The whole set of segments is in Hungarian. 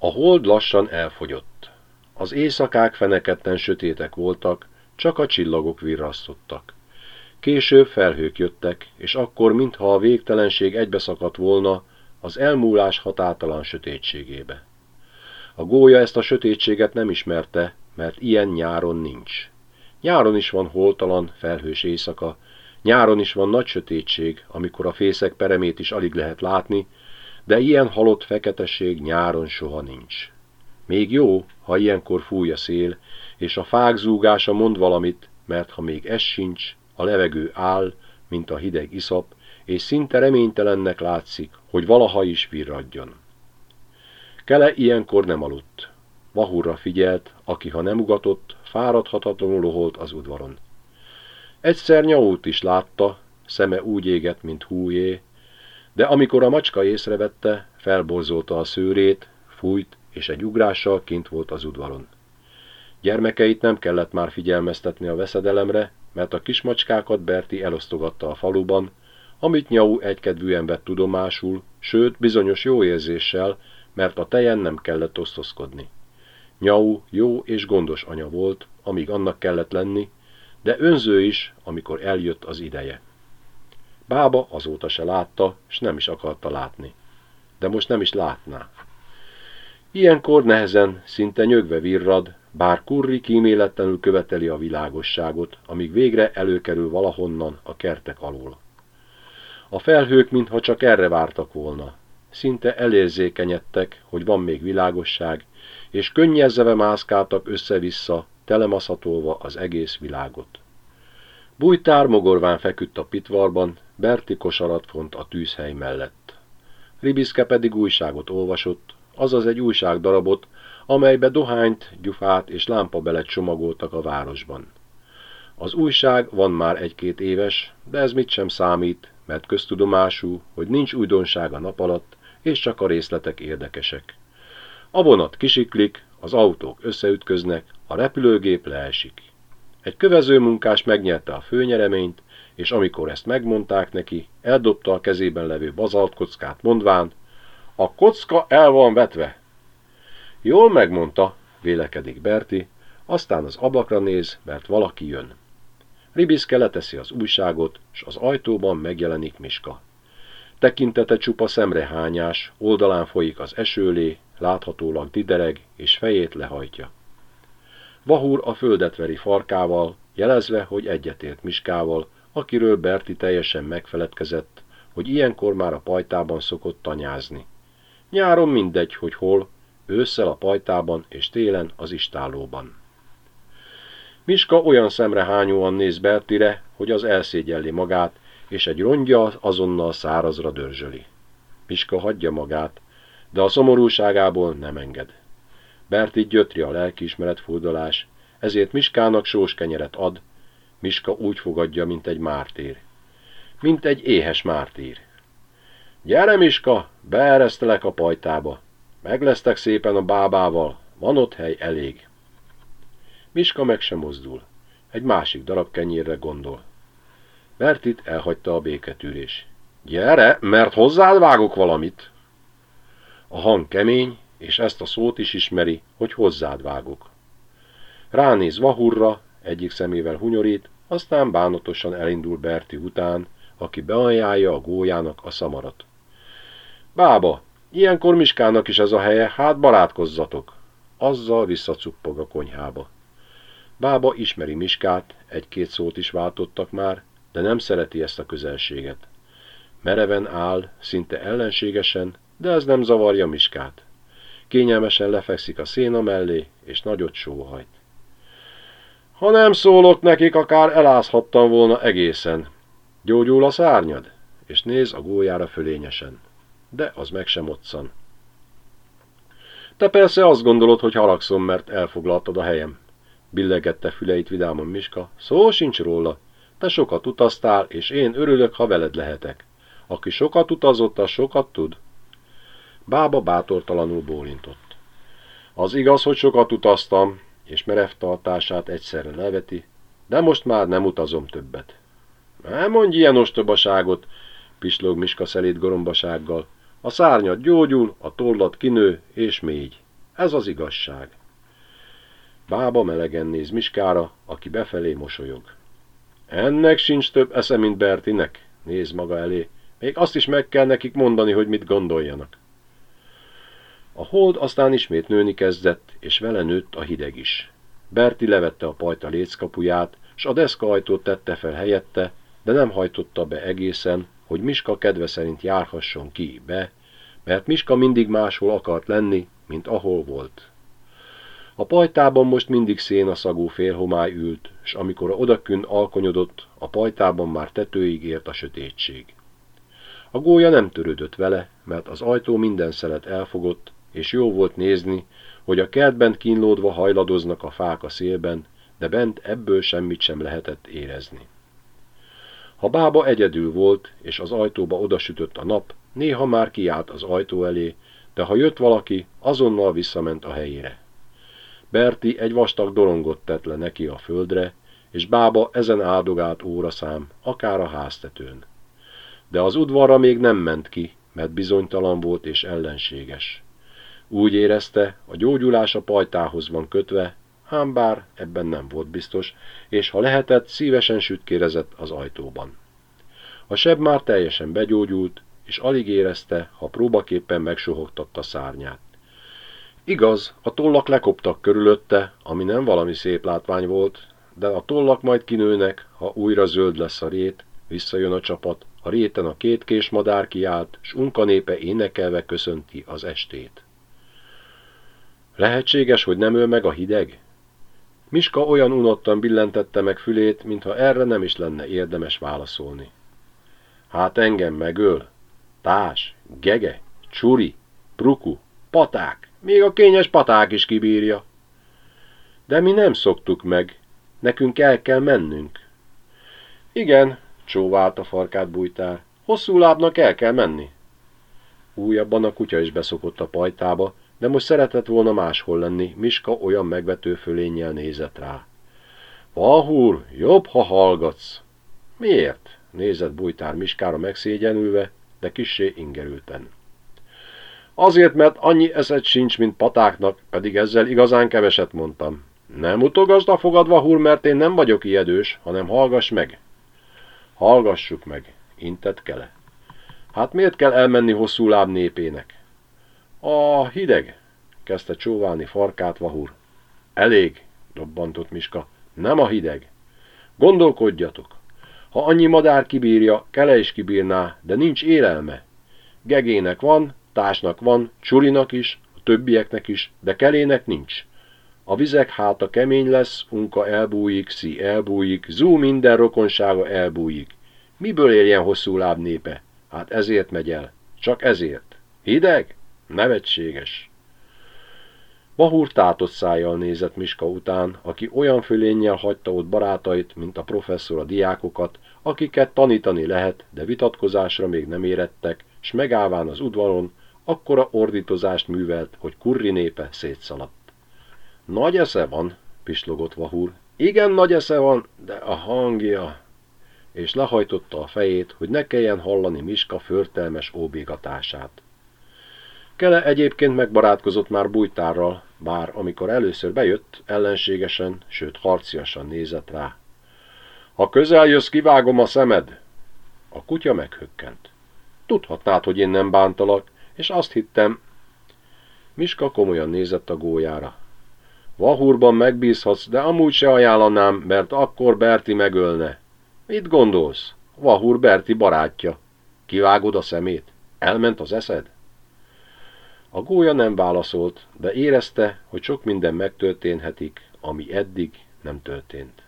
A hold lassan elfogyott. Az éjszakák feneketten sötétek voltak, csak a csillagok virrasztottak. Később felhők jöttek, és akkor, mintha a végtelenség egybeszakadt volna, az elmúlás határtalan sötétségébe. A gólya ezt a sötétséget nem ismerte, mert ilyen nyáron nincs. Nyáron is van holtalan, felhős éjszaka, nyáron is van nagy sötétség, amikor a fészek peremét is alig lehet látni, de ilyen halott feketesség nyáron soha nincs. Még jó, ha ilyenkor fúj a szél, és a fák zúgása mond valamit, mert ha még ez sincs, a levegő áll, mint a hideg iszap, és szinte reménytelennek látszik, hogy valaha is virradjon. Kele ilyenkor nem aludt. Vahurra figyelt, aki ha nem ugatott, fáradhatatlanul loholt az udvaron. Egyszer nyaut is látta, szeme úgy égett, mint hújé, de amikor a macska észrevette, felborzolta a szőrét, fújt, és egy ugrással kint volt az udvaron. Gyermekeit nem kellett már figyelmeztetni a veszedelemre, mert a kismacskákat Berti elosztogatta a faluban, amit Nyau egykedvűen vett tudomásul, sőt bizonyos jó érzéssel, mert a tejen nem kellett osztozkodni. Nyau jó és gondos anya volt, amíg annak kellett lenni, de önző is, amikor eljött az ideje. Bába azóta se látta, s nem is akarta látni. De most nem is látná. Ilyenkor nehezen, szinte nyögve virrad, bár Kurri kíméletlenül követeli a világosságot, amíg végre előkerül valahonnan a kertek alól. A felhők mintha csak erre vártak volna. Szinte elérzékenyedtek, hogy van még világosság, és könnyezeve mászkáltak össze-vissza, telemaszatolva az egész világot. Bújtár mogorván feküdt a pitvarban, Berti kosarat font a tűzhely mellett. Ribiszke pedig újságot olvasott, azaz egy újságdarabot, amelybe dohányt, gyufát és lámpabelet csomagoltak a városban. Az újság van már egy-két éves, de ez mit sem számít, mert köztudomású, hogy nincs újdonság a nap alatt, és csak a részletek érdekesek. A vonat kisiklik, az autók összeütköznek, a repülőgép leesik. Egy kövező munkás megnyerte a főnyereményt, és amikor ezt megmondták neki, eldobta a kezében levő bazaltkockát, mondván, a kocka el van vetve. Jól megmondta, vélekedik Berti, aztán az ablakra néz, mert valaki jön. Ribiszke leteszi az újságot, s az ajtóban megjelenik Miska. Tekintete csupa szemrehányás, oldalán folyik az esőlé, láthatólag didereg, és fejét lehajtja. Vahúr a földet veri farkával, jelezve, hogy egyetért Miskával, akiről Berti teljesen megfeledkezett, hogy ilyenkor már a pajtában szokott tanyázni. Nyáron mindegy, hogy hol, ősszel a pajtában és télen az istálóban. Miska olyan szemrehányóan néz Bertire, hogy az elszégyelli magát, és egy rongya azonnal szárazra dörzsöli. Miska hagyja magát, de a szomorúságából nem enged. Berti gyötri a lelkiismeret furdalás, ezért Miskának sós kenyeret ad, Miska úgy fogadja, mint egy mártír. Mint egy éhes mártír. Gyere, Miska, beeresztelek a pajtába. Meglesztek szépen a bábával, van ott hely elég. Miska meg sem mozdul. Egy másik darab kenyérre gondol. Bertit elhagyta a béketűrés. Gyere, mert hozzád vágok valamit. A hang kemény, és ezt a szót is ismeri, hogy hozzád vágok. Ránéz Vahurra, egyik szemével hunyorít, aztán bánatosan elindul Berti után, aki beajánlja a gólyának a szamarat. Bába, ilyenkor Miskának is ez a helye, hát barátkozzatok. Azzal visszacuppog a konyhába. Bába ismeri Miskát, egy-két szót is váltottak már, de nem szereti ezt a közelséget. Mereven áll, szinte ellenségesen, de ez nem zavarja Miskát. Kényelmesen lefekszik a széna mellé, és nagyot sóhajt. Ha nem szólok nekik, akár elázhattam volna egészen. Gyógyul a szárnyad? És néz a gólyára fölényesen. De az meg sem otszan. Te persze azt gondolod, hogy haragszom, mert elfoglaltad a helyem. Billegette füleit vidámon Miska. Szó sincs róla. Te sokat utaztál, és én örülök, ha veled lehetek. Aki sokat utazott, az sokat tud. Bába bátortalanul bólintott. Az igaz, hogy sokat utaztam, és merev tartását egyszerre leveti, de most már nem utazom többet. Nem mondj ilyen ostobaságot, pislog Miska szelít gorombasággal. A szárnyad gyógyul, a tollat kinő, és mégy. Ez az igazság. Bába melegen néz Miskára, aki befelé mosolyog. Ennek sincs több esze, mint Bertinek, néz maga elé. Még azt is meg kell nekik mondani, hogy mit gondoljanak. A hold aztán ismét nőni kezdett, és vele nőtt a hideg is. Berti levette a pajta léckapuját, s a deszka ajtót tette fel helyette, de nem hajtotta be egészen, hogy Miska kedve szerint járhasson ki be, mert Miska mindig máshol akart lenni, mint ahol volt. A pajtában most mindig szénaszagú félhomály ült, s amikor odakün alkonyodott, a pajtában már tetőig ért a sötétség. A gólya nem törődött vele, mert az ajtó minden szelet elfogott, és jó volt nézni, hogy a kertben kínlódva hajladoznak a fák a szélben, de bent ebből semmit sem lehetett érezni. Ha bába egyedül volt, és az ajtóba odasütött a nap, néha már kiállt az ajtó elé, de ha jött valaki, azonnal visszament a helyére. Berti egy vastag dorongot tett le neki a földre, és bába ezen áldogált óraszám, akár a háztetőn. De az udvarra még nem ment ki, mert bizonytalan volt és ellenséges. Úgy érezte, a gyógyulás a pajtához van kötve, ám bár ebben nem volt biztos, és ha lehetett, szívesen sütkérezett az ajtóban. A seb már teljesen begyógyult, és alig érezte, ha próbaképpen megsohogtatta szárnyát. Igaz, a tollak lekoptak körülötte, ami nem valami szép látvány volt, de a tollak majd kinőnek, ha újra zöld lesz a rét, visszajön a csapat, a réten a két kés madár kiállt, s unka népe énekelve köszönti az estét. Lehetséges, hogy nem öl meg a hideg? Miska olyan unottan billentette meg fülét, mintha erre nem is lenne érdemes válaszolni. Hát engem megöl. Tás, gege, csuri, pruku, paták, még a kényes paták is kibírja. De mi nem szoktuk meg, nekünk el kell mennünk. Igen, csóvált a farkát bújtár, hosszú lábnak el kell menni. Újabban a kutya is beszokott a pajtába, de most szeretett volna máshol lenni, Miska olyan megvető fölénnyel nézett rá. Vahúr, jobb, ha hallgatsz. Miért? nézett bújtár Miskára megszégyenülve, de kissé ingerülten. Azért, mert annyi eszed sincs, mint patáknak, pedig ezzel igazán keveset mondtam. Nem utogasd a fogad, Vahúr, mert én nem vagyok ijedős, hanem hallgass meg. Hallgassuk meg, intett kele. Hát miért kell elmenni hosszú láb népének? A hideg, kezdte csóválni farkát Vahur. Elég, dobbantott Miska, nem a hideg. Gondolkodjatok. Ha annyi madár kibírja, kele is kibírná, de nincs élelme. Gegének van, társnak van, csurinak is, a többieknek is, de kelének nincs. A vizek háta kemény lesz, unka elbújik, szí elbújik, zú minden rokonsága elbújik. Miből éljen hosszú láb népe? Hát ezért megy el. Csak ezért. Hideg? Nevetséges. Bahúr tátott szájjal nézett Miska után, aki olyan fölénnyel hagyta ott barátait, mint a professzor a diákokat, akiket tanítani lehet, de vitatkozásra még nem érettek, s megállván az udvaron, akkora ordítozást művelt, hogy kurri népe szétszaladt. Nagy esze van, pislogott Vahúr. Igen, nagy esze van, de a hangja... És lehajtotta a fejét, hogy ne kelljen hallani Miska förtelmes óbégatását. Kele egyébként megbarátkozott már bújtárral, bár amikor először bejött, ellenségesen, sőt harciasan nézett rá. Ha közel jössz, kivágom a szemed! A kutya meghökkent. Tudhatnád, hogy én nem bántalak, és azt hittem... Miska komolyan nézett a gólyára. Vahurban megbízhatsz, de amúgy se ajánlanám, mert akkor Berti megölne. Mit gondolsz? Vahur Berti barátja. Kivágod a szemét? Elment az eszed? A gólya nem válaszolt, de érezte, hogy sok minden megtörténhetik, ami eddig nem történt.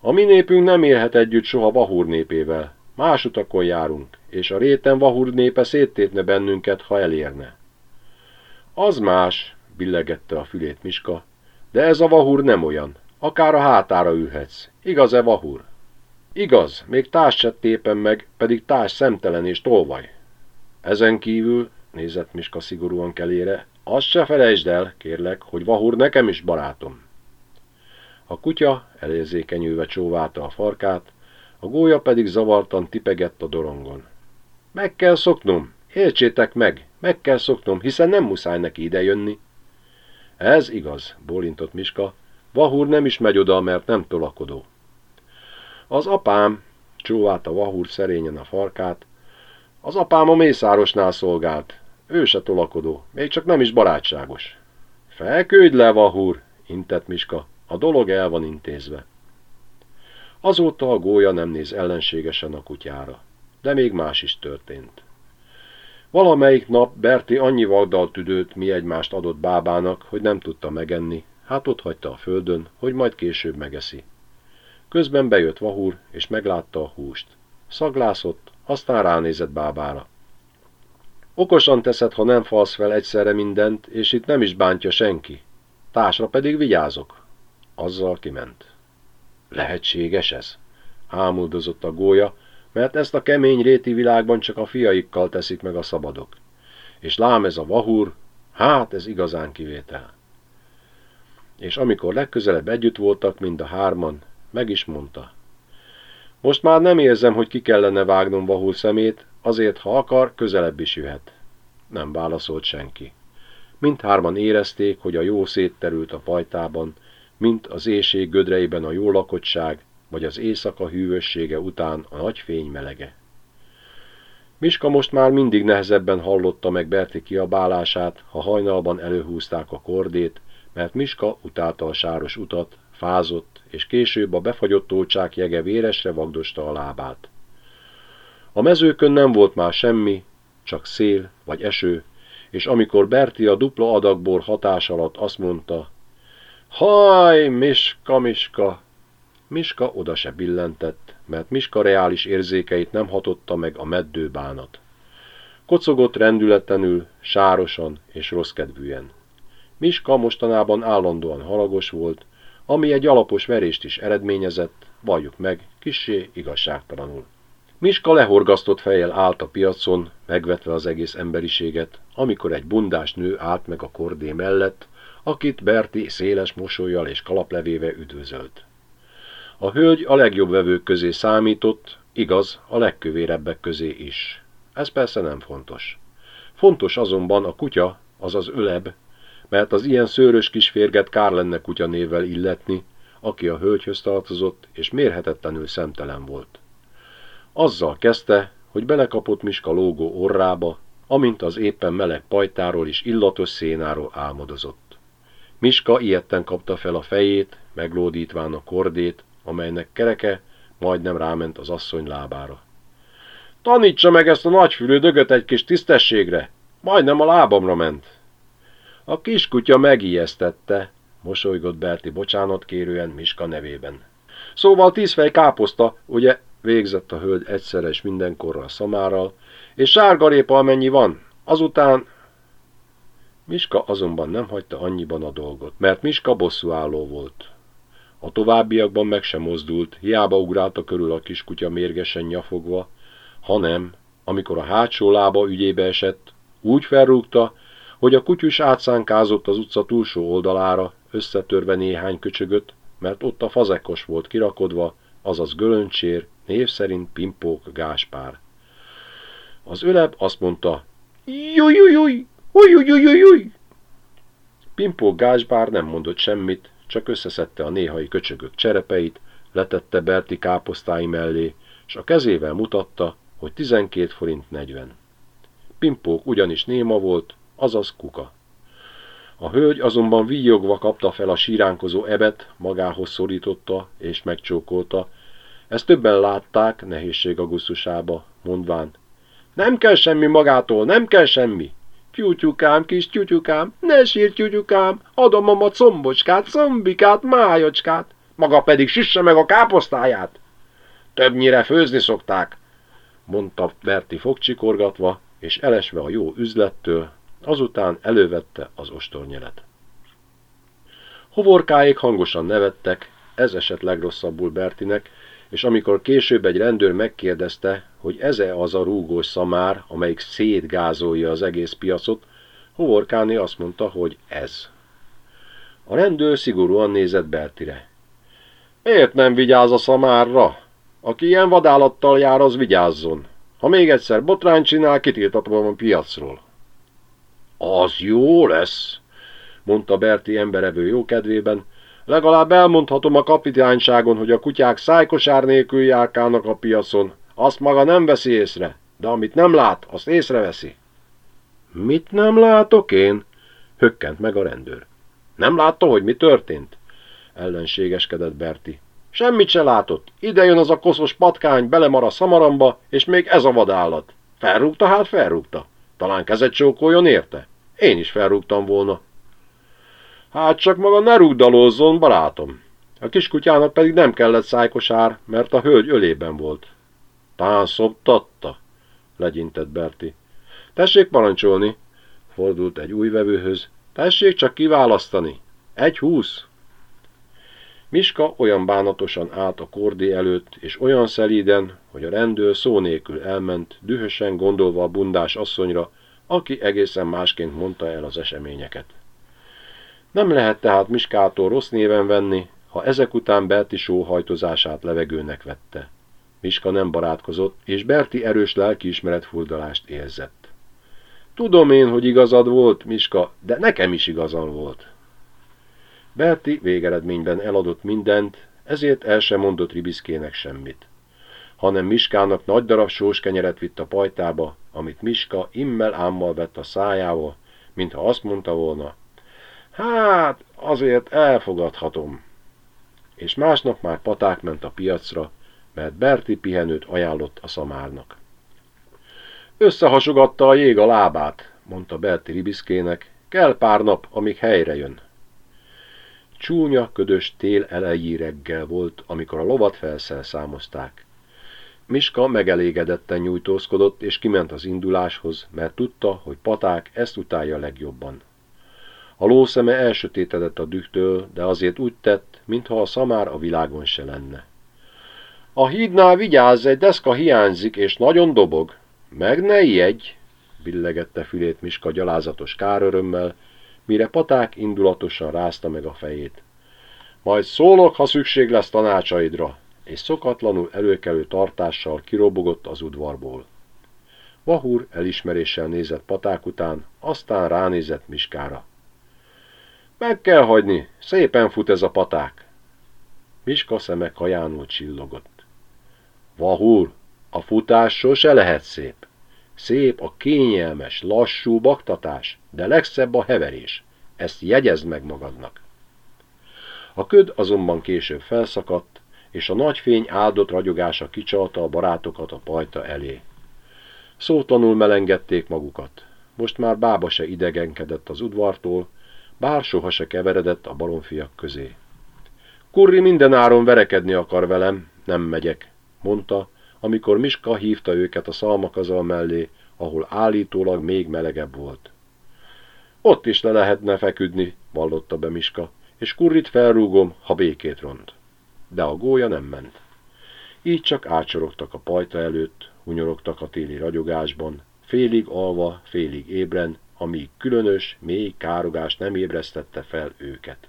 A mi népünk nem élhet együtt soha Vahúr népével. Más utakon járunk, és a réten Vahúr népe széttépne bennünket, ha elérne. Az más, billegette a fülét Miska, de ez a Vahúr nem olyan. Akár a hátára ülhetsz. Igaz-e Vahúr? Igaz, még társ se tépen meg, pedig társ szemtelen és tolvaj. Ezen kívül nézett Miska szigorúan kelére. Azt se felejtsd el, kérlek, hogy Vahur nekem is barátom. A kutya elérzékenyülve csóválta a farkát, a gólya pedig zavartan tipegett a dorongon. Meg kell szoknom, értsétek meg, meg kell szoknom, hiszen nem muszáj neki idejönni. Ez igaz, bólintott Miska. Vahúr nem is megy oda, mert nem tolakodó. Az apám, csóválta Vahúr szerényen a farkát, az apám a mészárosnál szolgált. Ő se tolakodó, még csak nem is barátságos. Felküldj le, Vahúr, intett Miska. A dolog el van intézve. Azóta a gólya nem néz ellenségesen a kutyára. De még más is történt. Valamelyik nap Berti annyi vagdal tüdőt mi egymást adott bábának, hogy nem tudta megenni, hát ott hagyta a földön, hogy majd később megeszi. Közben bejött Vahúr, és meglátta a húst. Szaglászott, aztán ránézett bábára. Okosan teszed, ha nem falsz fel egyszerre mindent, és itt nem is bántja senki. Tásra pedig vigyázok. Azzal kiment. Lehetséges ez? Ámuldozott a gólya, mert ezt a kemény réti világban csak a fiaikkal teszik meg a szabadok. És lám ez a vahúr, hát ez igazán kivétel. És amikor legközelebb együtt voltak mind a hárman, meg is mondta. Most már nem érzem, hogy ki kellene vágnom vahúr szemét, azért, ha akar, közelebb is jöhet. Nem válaszolt senki. Mindhárman érezték, hogy a jó szétterült a pajtában, mint az éjség gödreiben a jó lakottság, vagy az éjszaka hűvössége után a nagy fény melege. Miska most már mindig nehezebben hallotta meg Berti kiabálását, ha hajnalban előhúzták a kordét, mert Miska utálta a sáros utat, fázott, és később a befagyott tócsák jege véresre vagdosta a lábát. A mezőkön nem volt már semmi, csak szél vagy eső, és amikor Berti a dupla adagbor hatás alatt azt mondta, Haj, Miska, Miska! Miska oda se billentett, mert Miska reális érzékeit nem hatotta meg a meddő bánat. Kocogott rendületlenül, sárosan és rosszkedvűen. Miska mostanában állandóan haragos volt, ami egy alapos verést is eredményezett, valljuk meg, kissé igazságtalanul. Miska lehorgasztott fejjel állt a piacon, megvetve az egész emberiséget, amikor egy bundás nő állt meg a kordé mellett, akit Berti széles mosolyjal és kalaplevéve üdvözölt. A hölgy a legjobb vevők közé számított, igaz, a legkövérebbek közé is. Ez persze nem fontos. Fontos azonban a kutya, azaz öleb, mert az ilyen szőrös kis férget kár lenne kutya névvel illetni, aki a hölgyhöz tartozott, és mérhetetlenül szemtelen volt. Azzal kezdte, hogy belekapott Miska lógó orrába, amint az éppen meleg pajtáról és illatos szénáról álmodozott. Miska ilyetten kapta fel a fejét, meglódítván a kordét, amelynek kereke majdnem ráment az asszony lábára. Tanítsa meg ezt a nagyfülő dögöt egy kis tisztességre, majdnem a lábamra ment. A kiskutya megijesztette, mosolygott Berti bocsánat kérően Miska nevében. Szóval tíz fej káposzta, ugye, végzett a hölgy egyszerre és mindenkorra a szamárral, és sárgarépa amennyi van, azután... Miska azonban nem hagyta annyiban a dolgot, mert Miska bosszúálló volt. A továbbiakban meg sem mozdult, hiába ugrálta körül a kiskutya mérgesen nyafogva, hanem, amikor a hátsó lába ügyébe esett, úgy felrúgta, hogy a kutyus átszánkázott az utca túlsó oldalára, összetörve néhány köcsögöt, mert ott a fazekos volt kirakodva, azaz gölöncsér, név szerint Pimpók Gáspár. Az öleb azt mondta, Jujjujjuj, ujjujjujjuj! Pimpók Gáspár nem mondott semmit, csak összeszedte a néhai köcsögök cserepeit, letette Berti káposztái mellé, és a kezével mutatta, hogy 12 forint 40. Pimpók ugyanis néma volt, azaz kuka. A hölgy azonban víjogva kapta fel a síránkozó ebet, magához szorította és megcsókolta. Ezt többen látták nehézség augusztusába, mondván, nem kell semmi magától, nem kell semmi. Tyútyukám, kis tyútyukám, ne sír tyútyukám, adom a combocskát, szombikát, májocskát, maga pedig süsse meg a káposztáját. Többnyire főzni szokták, mondta Berti fogcsikorgatva, és elesve a jó üzlettől, azután elővette az ostornyelet. Hovorkáik hangosan nevettek, ez esett legrosszabbul Bertinek, és amikor később egy rendőr megkérdezte, hogy ez-e az a rúgós szamár, amelyik szétgázolja az egész piacot, Hovorkáni azt mondta, hogy ez. A rendőr szigorúan nézett Bertire. Miért nem vigyáz a szamárra? Aki ilyen vadállattal jár, az vigyázzon. Ha még egyszer botrány csinál, kitiltatom a piacról. Az jó lesz, mondta Berti emberevő jókedvében, legalább elmondhatom a kapitányságon, hogy a kutyák szájkosár nélkül járkálnak a piacon. Azt maga nem veszi észre, de amit nem lát, azt észreveszi. Mit nem látok én? Hökkent meg a rendőr. Nem látta, hogy mi történt? Ellenségeskedett Berti. Semmit se látott. Ide jön az a koszos patkány, belemar a szamaramba, és még ez a vadállat. Felrúgta, hát felrúgta. Talán kezet csókoljon érte? Én is felrúgtam volna. Hát csak maga ne rúgdalózzon, barátom. A kiskutyának pedig nem kellett szájkosár, mert a hölgy ölében volt. Tán szoptatta, legyintett Berti. Tessék parancsolni, fordult egy új vevőhöz. Tessék csak kiválasztani. Egy húsz. Miska olyan bánatosan állt a kordi előtt, és olyan szelíden, hogy a rendőr szó nélkül elment, dühösen gondolva a bundás asszonyra, aki egészen másként mondta el az eseményeket. Nem lehet tehát Miskától rossz néven venni, ha ezek után Berti sóhajtozását levegőnek vette. Miska nem barátkozott, és Berti erős lelkiismeret fuldalást érzett. Tudom én, hogy igazad volt, Miska, de nekem is igazam volt. Berti végeredményben eladott mindent, ezért el sem mondott Ribiszkének semmit, hanem Miskának nagy darab sós kenyeret vitt a pajtába, amit Miska immel ámmal vett a szájába, mintha azt mondta volna, hát azért elfogadhatom. És másnap már paták ment a piacra, mert Berti pihenőt ajánlott a szamárnak. Összehasogatta a jég a lábát, mondta Berti Ribiszkének, kell pár nap, amíg helyre jön. Csúnya, ködös tél elejé reggel volt, amikor a lovat felszelszámozták. Miska megelégedetten nyújtózkodott, és kiment az induláshoz, mert tudta, hogy paták ezt utálja legjobban. A lószeme elsötétedett a dühtől, de azért úgy tett, mintha a szamár a világon se lenne. A hídnál vigyázz, egy deszka hiányzik, és nagyon dobog. Meg ne ijedj, billegette fülét Miska gyalázatos kárörömmel, mire paták indulatosan rázta meg a fejét. Majd szólok, ha szükség lesz tanácsaidra, és szokatlanul előkelő tartással kirobogott az udvarból. Vahúr elismeréssel nézett paták után, aztán ránézett Miskára. Meg kell hagyni, szépen fut ez a paták. Miska szeme kajánul csillogott. Vahúr, a futás sose lehet szép. Szép a kényelmes, lassú baktatás, de legszebb a heverés. Ezt jegyezd meg magadnak. A köd azonban később felszakadt, és a nagy fény áldott ragyogása kicsalta a barátokat a pajta elé. Szótanul melengedték magukat. Most már bába se idegenkedett az udvartól, bár soha se keveredett a balonfiak közé. Kurri mindenáron verekedni akar velem, nem megyek, mondta, amikor Miska hívta őket a szalmakazal mellé, ahol állítólag még melegebb volt. Ott is le lehetne feküdni, vallotta be Miska, és kurrit felrúgom, ha békét ront. De a gólya nem ment. Így csak átsorogtak a pajta előtt, hunyorogtak a téli ragyogásban, félig alva, félig ébren, amíg különös, mély károgás nem ébresztette fel őket.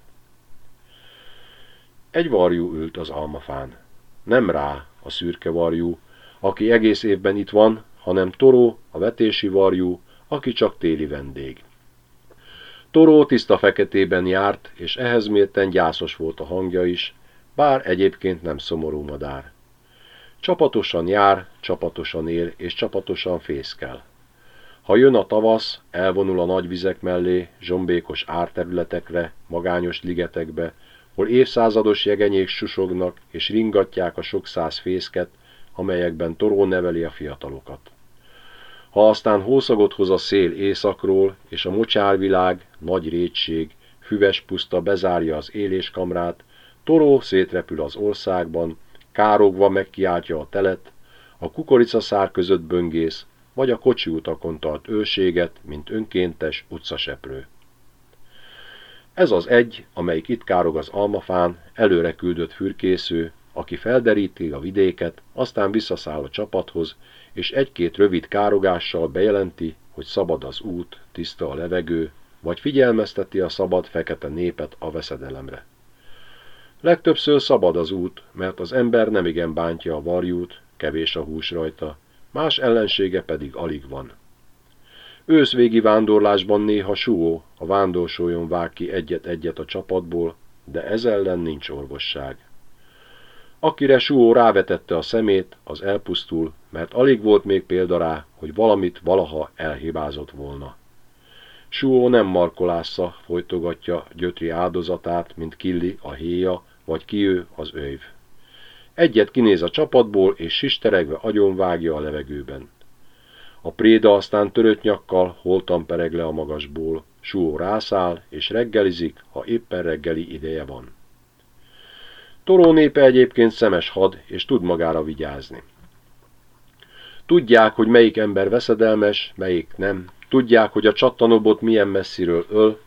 Egy varjú ült az almafán. Nem rá, a szürke varjú, aki egész évben itt van, hanem Toró, a vetési varjú, aki csak téli vendég. Toró tiszta feketében járt, és ehhez mérten gyászos volt a hangja is, bár egyébként nem szomorú madár. Csapatosan jár, csapatosan él, és csapatosan fészkel. Ha jön a tavasz, elvonul a nagy vizek mellé, zsombékos árterületekre, magányos ligetekbe, hol évszázados jegenyék susognak, és ringatják a sok száz fészket, amelyekben Toró neveli a fiatalokat. Ha aztán hószagot hoz a szél északról, és a mocsárvilág, nagy rétség, füves puszta bezárja az éléskamrát, Toró szétrepül az országban, károgva megkiáltja a telet, a kukoricaszár között böngész, vagy a kocsi utakon tart őrséget, mint önkéntes utcaseprő. Ez az egy, amelyik itt károg az almafán, előre küldött fürkésző, aki felderíti a vidéket, aztán visszaszáll a csapathoz, és egy-két rövid károgással bejelenti, hogy szabad az út, tiszta a levegő, vagy figyelmezteti a szabad fekete népet a veszedelemre. Legtöbbször szabad az út, mert az ember nemigen bántja a varjút, kevés a hús rajta, más ellensége pedig alig van. Őszvégi vándorlásban néha suó, a vándorsoljon vág ki egyet-egyet a csapatból, de ez ellen nincs orvosság. Akire Suó rávetette a szemét, az elpusztul, mert alig volt még példa rá, hogy valamit valaha elhibázott volna. Suó nem markolásza, folytogatja gyötri áldozatát, mint Killi a héja, vagy kiő az öjv. Egyet kinéz a csapatból, és sisteregve agyonvágja a levegőben. A préda aztán törött nyakkal holtan pereg le a magasból, Suó rászáll, és reggelizik, ha éppen reggeli ideje van. Toró népe egyébként szemes had, és tud magára vigyázni. Tudják, hogy melyik ember veszedelmes, melyik nem. Tudják, hogy a csattanobot milyen messziről öl.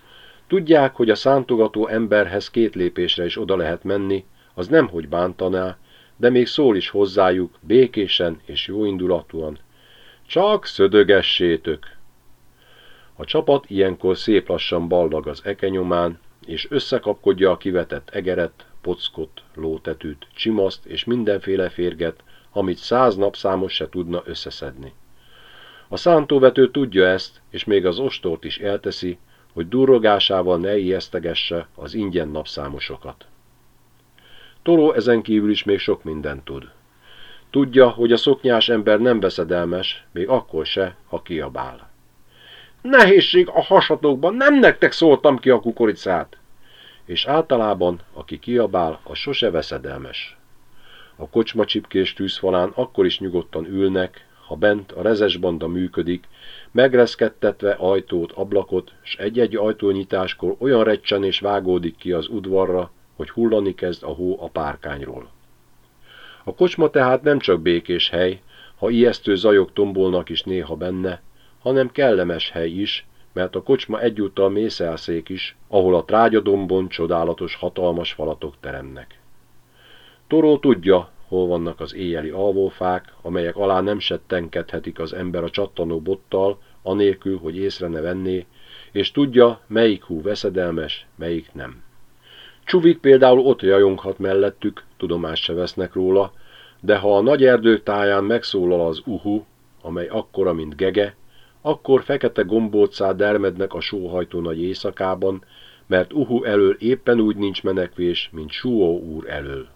Tudják, hogy a szántogató emberhez két lépésre is oda lehet menni, az nem, hogy bántaná, de még szól is hozzájuk, békésen és jóindulatúan. Csak szödögessétök! A csapat ilyenkor szép lassan ballag az ekenyomán, és összekapkodja a kivetett egeret, pockot, lótetűt, csimaszt és mindenféle férget, amit száz napszámos se tudna összeszedni. A szántóvető tudja ezt, és még az ostort is elteszi, hogy durrogásával ne ijesztegesse az ingyen napszámosokat. Toró ezen kívül is még sok mindent tud. Tudja, hogy a szoknyás ember nem veszedelmes, még akkor se, ha kiabál. Nehézség a hasatokban, nem nektek szóltam ki a kukoricát! És általában, aki kiabál, az sose veszedelmes. A kocsma csipkés tűzfalán akkor is nyugodtan ülnek, ha bent a rezes banda működik, megreszkedtetve ajtót, ablakot, s egy-egy ajtónyitáskor olyan recsen és vágódik ki az udvarra, hogy hullani kezd a hó a párkányról. A kocsma tehát nem csak békés hely, ha ijesztő zajok tombolnak is néha benne, hanem kellemes hely is, mert a kocsma egyúttal mészelszék is, ahol a trágyadombon csodálatos hatalmas falatok teremnek. Toró tudja, hol vannak az éjjeli alvófák, amelyek alá nem settenkedhetik az ember a csattanó bottal, anélkül, hogy észre ne venné, és tudja, melyik hú veszedelmes, melyik nem. Csuvik például ott jajonghat mellettük, tudomást se vesznek róla, de ha a nagy erdők táján megszólal az uhu, amely akkora, mint gege, akkor fekete gombócá dermednek a sóhajtó nagy éjszakában, mert Uhu elől éppen úgy nincs menekvés, mint Suó úr elől.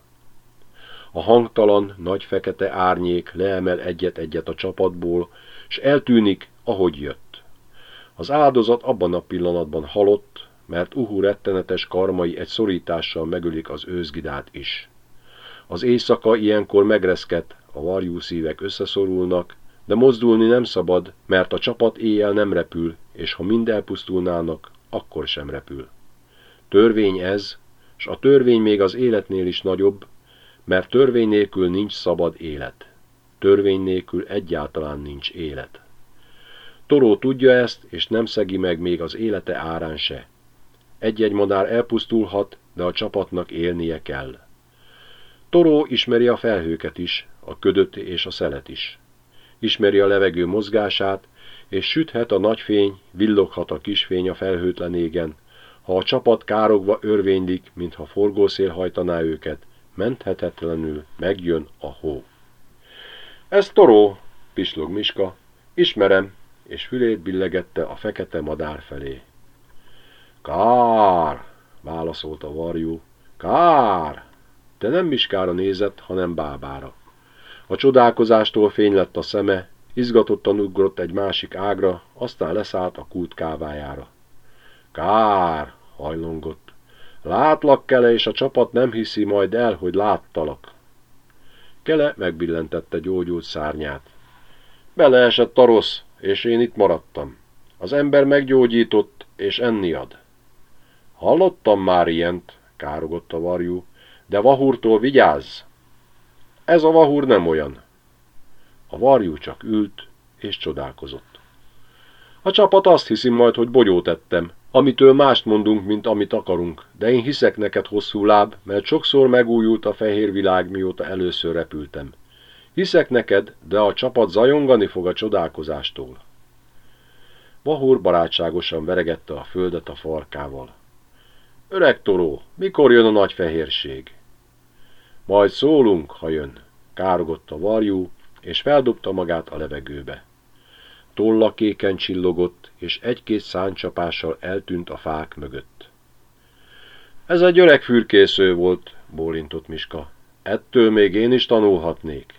A hangtalan, nagy fekete árnyék leemel egyet-egyet a csapatból, s eltűnik, ahogy jött. Az áldozat abban a pillanatban halott, mert Uhu rettenetes karmai egy szorítással megölik az őzgidát is. Az éjszaka ilyenkor megreszket, a varjú szívek összeszorulnak, de mozdulni nem szabad, mert a csapat éjjel nem repül, és ha mind elpusztulnának, akkor sem repül. Törvény ez, s a törvény még az életnél is nagyobb, mert törvény nélkül nincs szabad élet. Törvény nélkül egyáltalán nincs élet. Toró tudja ezt, és nem szegi meg még az élete árán se. Egy-egy madár elpusztulhat, de a csapatnak élnie kell. Toró ismeri a felhőket is, a ködöt és a szelet is ismeri a levegő mozgását, és süthet a nagyfény, villoghat a kisfény a felhőtlen égen. Ha a csapat károgva örvénylik, mintha forgószél hajtaná őket, menthetetlenül megjön a hó. Ez Toró, pislog Miska, ismerem, és fülét billegette a fekete madár felé. Kár, válaszolta a varjú, kár, de nem Miskára nézett, hanem bábára. A csodálkozástól fény lett a szeme, izgatottan ugrott egy másik ágra, aztán leszállt a kút kávájára. Kár, hajlongott. Látlak, Kele, és a csapat nem hiszi majd el, hogy láttalak. Kele megbillentette gyógyult szárnyát. Beleesett a rossz, és én itt maradtam. Az ember meggyógyított, és enni ad. Hallottam már ilyent, károgott a varjú, de Vahurtól vigyázz! Ez a vahúr nem olyan. A varjú csak ült és csodálkozott. A csapat azt hiszi majd, hogy bogyót ettem, amitől mást mondunk, mint amit akarunk, de én hiszek neked hosszú láb, mert sokszor megújult a fehér világ, mióta először repültem. Hiszek neked, de a csapat zajongani fog a csodálkozástól. Vahúr barátságosan veregette a földet a farkával. Öreg toró, mikor jön a nagy fehérség? Majd szólunk, ha jön, károgott a varjú, és feldobta magát a levegőbe. tolla kéken csillogott, és egy-két száncsapással eltűnt a fák mögött. Ez egy öreg fürkésző volt, bólintott Miska. Ettől még én is tanulhatnék.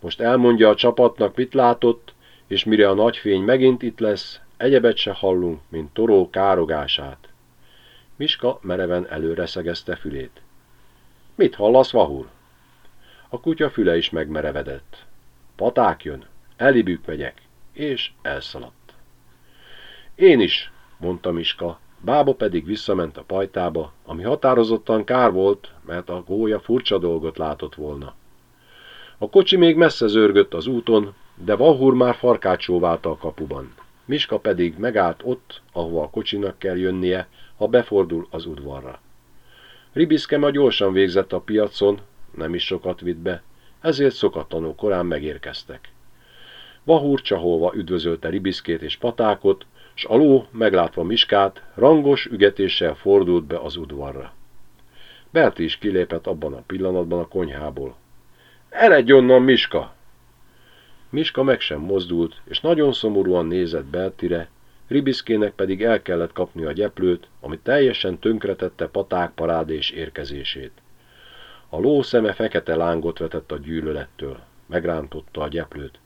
Most elmondja a csapatnak, mit látott, és mire a nagyfény megint itt lesz, egyebet se hallunk, mint toró károgását. Miska mereven előre szegezte fülét. Mit hallasz, Vahur? A kutya füle is megmerevedett. Paták jön, elibük megyek, és elszaladt. Én is, mondta Miska, Bába pedig visszament a pajtába, ami határozottan kár volt, mert a gólya furcsa dolgot látott volna. A kocsi még messze zörgött az úton, de Vahur már farkácsó válta a kapuban. Miska pedig megállt ott, ahova a kocsinak kell jönnie, ha befordul az udvarra. Ribiszke ma gyorsan végzett a piacon, nem is sokat vitt be, ezért szokatlanul korán megérkeztek. Vahúr csaholva üdvözölte Ribiszkét és Patákot, s a ló, meglátva Miskát, rangos ügetéssel fordult be az udvarra. Berti is kilépett abban a pillanatban a konyhából. Eredj onnan, Miska! Miska meg sem mozdult, és nagyon szomorúan nézett Bertire, Ribiszkének pedig el kellett kapni a gyeplőt, ami teljesen tönkretette paták parádés érkezését. A ló szeme fekete lángot vetett a gyűlölettől. Megrántotta a gyeplőt.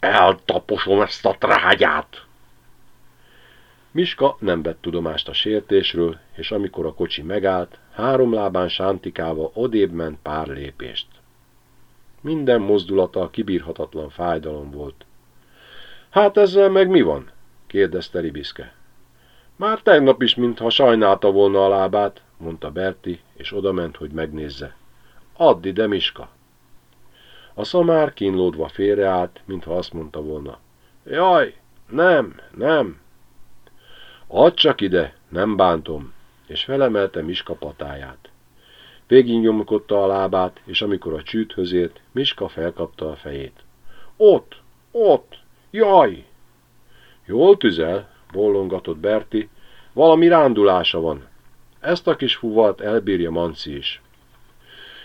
Eltaposom ezt a trágyát! Miska nem vett tudomást a sértésről, és amikor a kocsi megállt, három lábán sántikálva odébb ment pár lépést. Minden mozdulata kibírhatatlan fájdalom volt. Hát ezzel meg mi van? kérdezte Ribiszke. Már tegnap is, mintha sajnálta volna a lábát, mondta Berti, és odament, hogy megnézze. Add ide, Miska! A szamár kínlódva félreállt, mintha azt mondta volna. Jaj, nem, nem! Add csak ide, nem bántom, és felemelte Miska patáját. Végignyomkodta a lábát, és amikor a csűthöz ért, Miska felkapta a fejét. Ott, ott, jaj! Jól tüzel, bollongatott Berti, valami rándulása van. Ezt a kis fuvalt elbírja Manci is.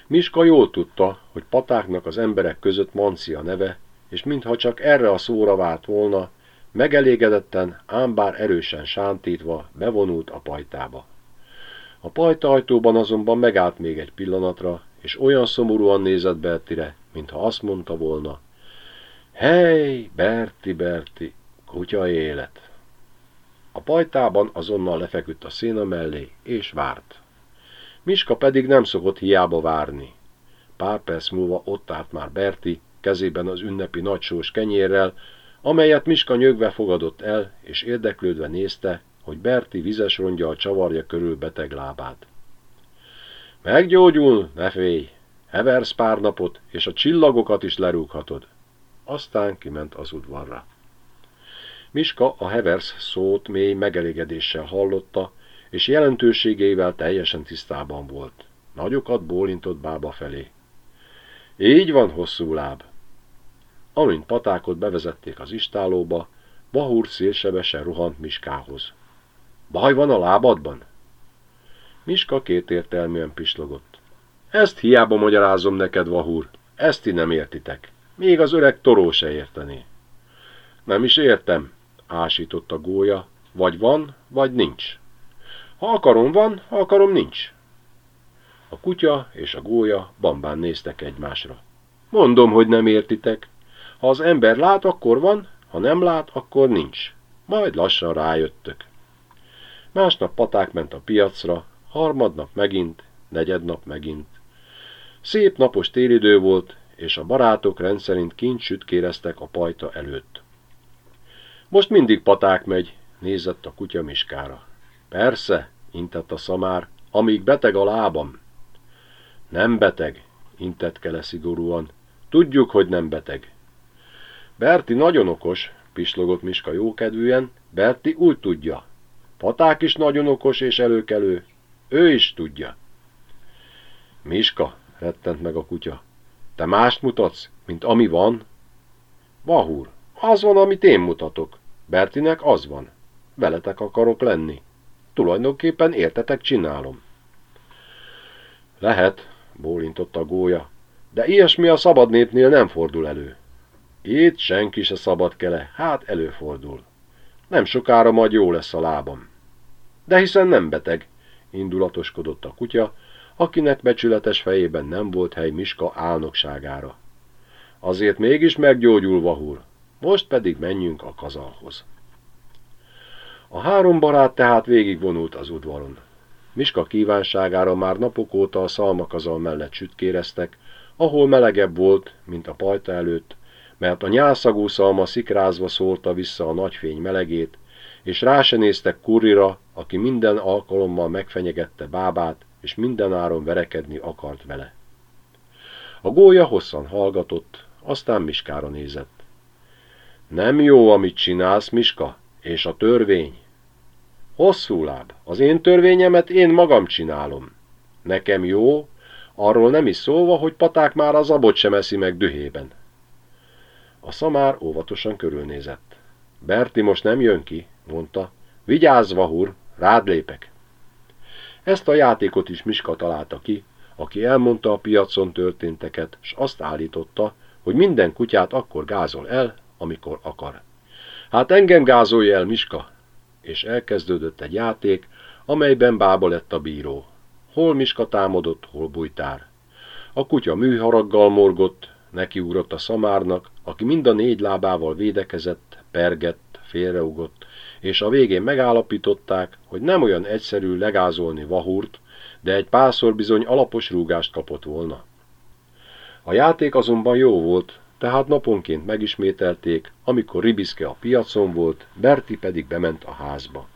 Miska jól tudta, hogy patáknak az emberek között Manci a neve, és mintha csak erre a szóra várt volna, megelégedetten, ám bár erősen sántítva bevonult a pajtába. A pajta ajtóban azonban megállt még egy pillanatra, és olyan szomorúan nézett Bertire, mintha azt mondta volna, Hely, Berti, Berti, kutya élet! A pajtában azonnal lefeküdt a széna mellé, és várt. Miska pedig nem szokott hiába várni. Pár perc múlva ott állt már Berti, kezében az ünnepi nagysós kenyérrel, amelyet Miska nyögve fogadott el, és érdeklődve nézte, hogy Berti vizes a csavarja körül beteg lábát. Meggyógyul, ne félj! Heversz pár napot, és a csillagokat is lerúghatod. Aztán kiment az udvarra. Miska a Hevers szót mély megelégedéssel hallotta, és jelentőségeivel teljesen tisztában volt. Nagyokat bólintott bába felé. Így van, hosszú láb. Amint patákot bevezették az istálóba, Bahúr szélsebesen rohant Miskához. Baj van a lábadban? Miska kétértelműen pislogott. Ezt hiába magyarázom neked, Vahúr, ezt ti nem értitek. Még az öreg toró se értené. Nem is értem, ásított a gólya, vagy van, vagy nincs. Ha akarom van, ha akarom nincs. A kutya és a gólya bambán néztek egymásra. Mondom, hogy nem értitek. Ha az ember lát, akkor van, ha nem lát, akkor nincs. Majd lassan rájöttök. Másnap paták ment a piacra, harmadnap megint, negyednap megint. Szép napos télidő volt, és a barátok rendszerint kint sütkéreztek a pajta előtt. Most mindig paták megy, nézett a kutya Miskára. Persze, intett a szamár, amíg beteg a lábam. Nem beteg, intett kele szigorúan. Tudjuk, hogy nem beteg. Berti nagyon okos, pislogott Miska jókedvűen, Berti úgy tudja. Paták is nagyon okos és előkelő. Ő is tudja. Miska, rettent meg a kutya. Te mást mutatsz, mint ami van? Vahúr, az van, amit én mutatok. Bertinek az van. Veletek akarok lenni. Tulajdonképpen értetek csinálom. Lehet, bólintott a gólya, de ilyesmi a szabad népnél nem fordul elő. Itt senki se szabad kele, hát előfordul. Nem sokára majd jó lesz a lábam. De hiszen nem beteg, indulatoskodott a kutya, akinek becsületes fejében nem volt hely Miska álnokságára. Azért mégis meggyógyul Vahur, most pedig menjünk a kazalhoz. A három barát tehát végigvonult az udvaron. Miska kívánságára már napok óta a szalmakazal mellett sütkéreztek, ahol melegebb volt, mint a pajta előtt, mert a nyálszagú szalma szikrázva szórta vissza a nagyfény melegét, és rá se néztek Kurrira, aki minden alkalommal megfenyegette bábát, és mindenáron verekedni akart vele. A gólya hosszan hallgatott, aztán Miskára nézett. Nem jó, amit csinálsz, Miska, és a törvény? Hosszú láb, az én törvényemet én magam csinálom. Nekem jó, arról nem is szólva, hogy paták már az abot sem eszi meg dühében. A szamár óvatosan körülnézett. Berti most nem jön ki, mondta. Vigyázz, Vahur, rád lépek. Ezt a játékot is Miska találta ki, aki elmondta a piacon történteket, s azt állította, hogy minden kutyát akkor gázol el, amikor akar. Hát engem gázolja el, Miska! És elkezdődött egy játék, amelyben bába lett a bíró. Hol Miska támadott, hol bújtár. A kutya műharaggal morgott, nekiugrott a szamárnak, aki mind a négy lábával védekezett, pergett, félreugott, és a végén megállapították, hogy nem olyan egyszerű legázolni Vahurt, de egy párszor bizony alapos rúgást kapott volna. A játék azonban jó volt, tehát naponként megismételték, amikor Ribiszke a piacon volt, Berti pedig bement a házba.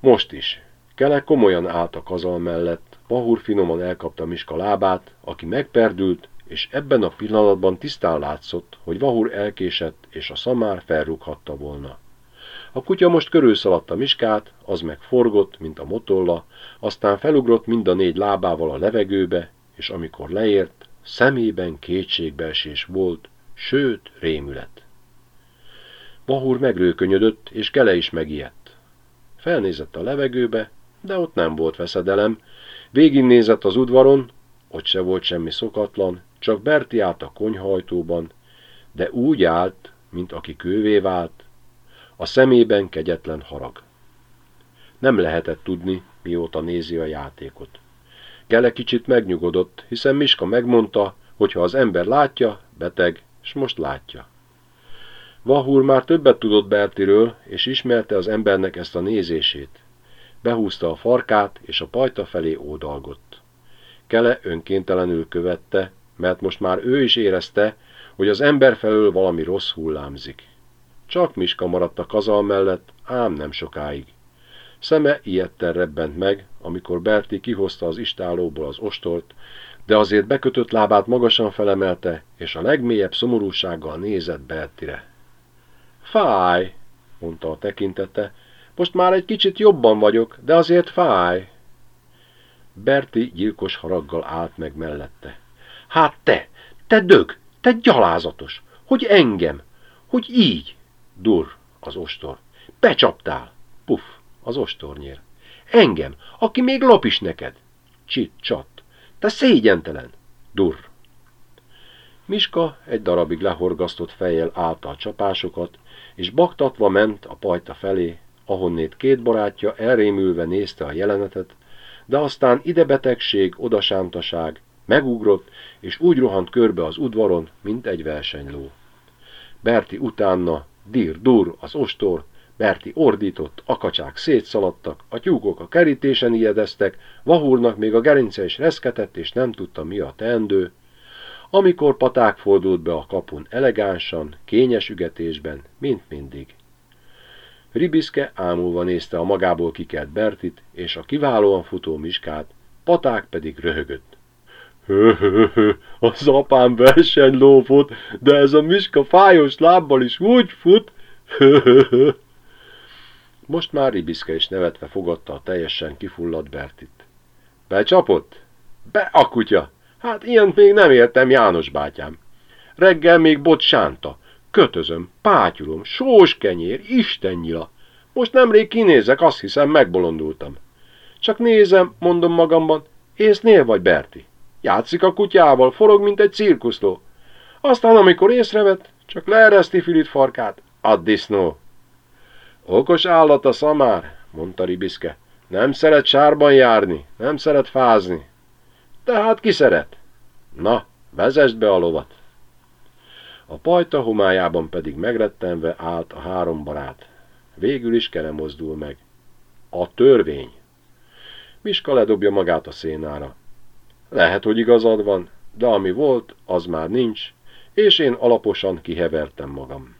Most is. Kele komolyan állt a kazal mellett, Vahur finoman elkapta Miska lábát, aki megperdült, és ebben a pillanatban tisztán látszott, hogy Vahur elkésett, és a szamár felrúghatta volna. A kutya most körülszaladta Miskát, az meg forgott, mint a motolla, aztán felugrott mind a négy lábával a levegőbe, és amikor leért, szemében kétségbeesés volt, sőt, rémület. Vahur megrőkönyödött, és Kele is megijedt. Felnézett a levegőbe, de ott nem volt veszedelem, végignézett az udvaron, ott se volt semmi szokatlan, csak Berti állt a konyhajtóban, de úgy állt, mint aki kővé vált, a szemében kegyetlen harag. Nem lehetett tudni, mióta nézi a játékot. Gele kicsit megnyugodott, hiszen Miska megmondta, hogy ha az ember látja, beteg, és most látja. Vahúr már többet tudott Bertiről, és ismerte az embernek ezt a nézését. Behúzta a farkát, és a pajta felé ódalgott. Kele önkéntelenül követte, mert most már ő is érezte, hogy az ember felől valami rossz hullámzik. Csak Miska maradt a kazal mellett, ám nem sokáig. Szeme ilyetten rebbent meg, amikor Berti kihozta az istálóból az ostort, de azért bekötött lábát magasan felemelte, és a legmélyebb szomorúsággal nézett Bertire. Fáj, mondta a tekintete, most már egy kicsit jobban vagyok, de azért fáj. Berti gyilkos haraggal állt meg mellette. Hát te, te dög, te gyalázatos, hogy engem, hogy így, dur az ostor. Becsaptál, puff, az ostornyér. Engem, aki még lop is neked. Csit, csat, te szégyentelen, dur. Miska egy darabig lehorgasztott fejjel állta a csapásokat, és baktatva ment a pajta felé, ahonnét két barátja elrémülve nézte a jelenetet, de aztán ide odasántaság, megugrott, és úgy rohant körbe az udvaron, mint egy versenyló. Berti utána, dir, dur, az ostor, Berti ordított, akacsák szétszaladtak, a tyúkok a kerítésen ijedeztek, Vahúrnak még a gerince is reszketett, és nem tudta mi a teendő. Amikor paták fordult be a kapun elegánsan, kényes ügetésben, mint mindig. Ribiszke ámulva nézte a magából kikelt Bertit, és a kiválóan futó Miskát, paták pedig röhögött. Hö-hö-hö, az apám versenyló volt, de ez a Miska fájos lábbal is úgy fut. Most már Ribiszke is nevetve fogadta a teljesen kifulladt Bertit. Becsapott? Be a kutya! Hát ilyent még nem értem, János bátyám. Reggel még bot sánta, kötözöm, pátyulom, sós kenyér, istennyila. Most nemrég kinézek, azt hiszem megbolondultam. Csak nézem, mondom magamban, észnél vagy Berti? Játszik a kutyával, forog, mint egy cirkuszló. Aztán, amikor észrevet, csak leereszti Filit farkát. Add disznó! Okos állat a szamár, mondta Ribiszke. Nem szeret sárban járni, nem szeret fázni. Tehát ki szeret? Na, vezesd be a lovat! A pajta homályában pedig megrettenve állt a három barát. Végül is kele mozdul meg. A törvény! Miska ledobja magát a szénára. Lehet, hogy igazad van, de ami volt, az már nincs, és én alaposan kihevertem magam.